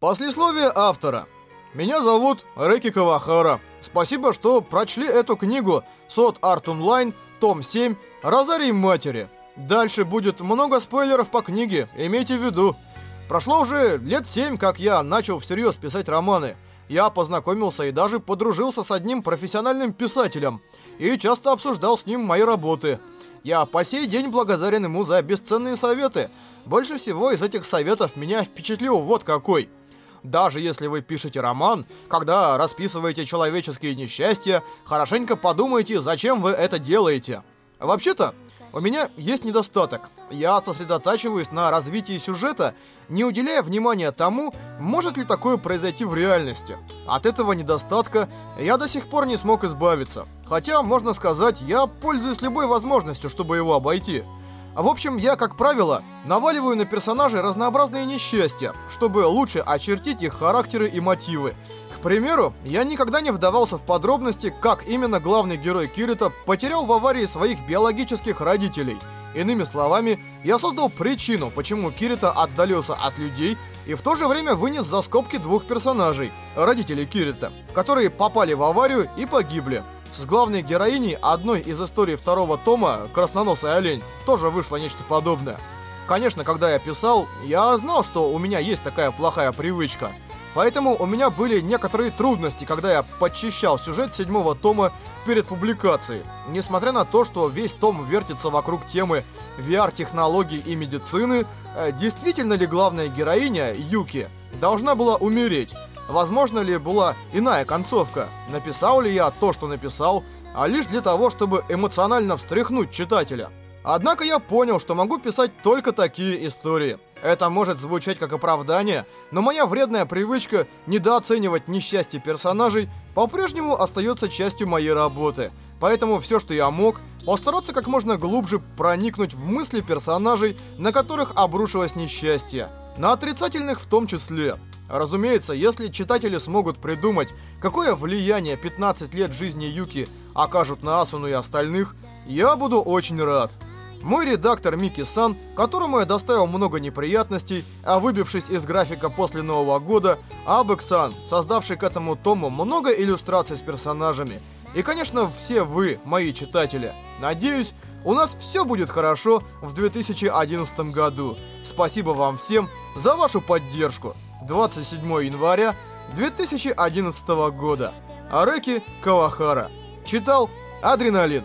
Послесловие автора. Меня зовут Рэки Кавахара. Спасибо, что прочли эту книгу «Сот Арт Онлайн», том 7, «Розарий Матери». Дальше будет много спойлеров по книге, имейте в виду. Прошло уже лет семь, как я начал всерьез писать романы. Я познакомился и даже подружился с одним профессиональным писателем и часто обсуждал с ним мои работы. Я по сей день благодарен ему за бесценные советы. Больше всего из этих советов меня впечатлил вот какой – даже если вы пишете роман, когда расписываете человеческие несчастья, хорошенько подумайте, зачем вы это делаете. Вообще-то, у меня есть недостаток. Я сосредотачиваюсь на развитии сюжета, не уделяя внимания тому, может ли такое произойти в реальности. От этого недостатка я до сих пор не смог избавиться. Хотя, можно сказать, я пользуюсь любой возможностью, чтобы его обойти. В общем, я, как правило, наваливаю на персонажей разнообразные несчастья, чтобы лучше очертить их характеры и мотивы. К примеру, я никогда не вдавался в подробности, как именно главный герой Кирита потерял в аварии своих биологических родителей. Иными словами, я создал причину, почему Кирита отдалился от людей и в то же время вынес за скобки двух персонажей, родителей Кирита, которые попали в аварию и погибли. С главной героиней одной из историй второго тома «Красноносый олень» тоже вышло нечто подобное. Конечно, когда я писал, я знал, что у меня есть такая плохая привычка. Поэтому у меня были некоторые трудности, когда я подчищал сюжет седьмого тома перед публикацией. Несмотря на то, что весь том вертится вокруг темы VR-технологий и медицины, э, действительно ли главная героиня, Юки, должна была умереть? Возможно ли была иная концовка? Написал ли я то, что написал, а лишь для того, чтобы эмоционально встряхнуть читателя? Однако я понял, что могу писать только такие истории. Это может звучать как оправдание, но моя вредная привычка недооценивать несчастье персонажей по-прежнему остается частью моей работы. Поэтому все, что я мог, постараться как можно глубже проникнуть в мысли персонажей, на которых обрушилось несчастье. На отрицательных в том числе. Разумеется, если читатели смогут придумать, какое влияние 15 лет жизни Юки окажут на Асуну и остальных, я буду очень рад. Мой редактор Мики Сан, которому я доставил много неприятностей, а выбившись из графика после Нового года, Абек Сан, создавший к этому тому много иллюстраций с персонажами. И, конечно, все вы, мои читатели. Надеюсь, у нас все будет хорошо в 2011 году. Спасибо вам всем за вашу поддержку. 27 января 2011 года. Ареки Кавахара. Читал Адреналин.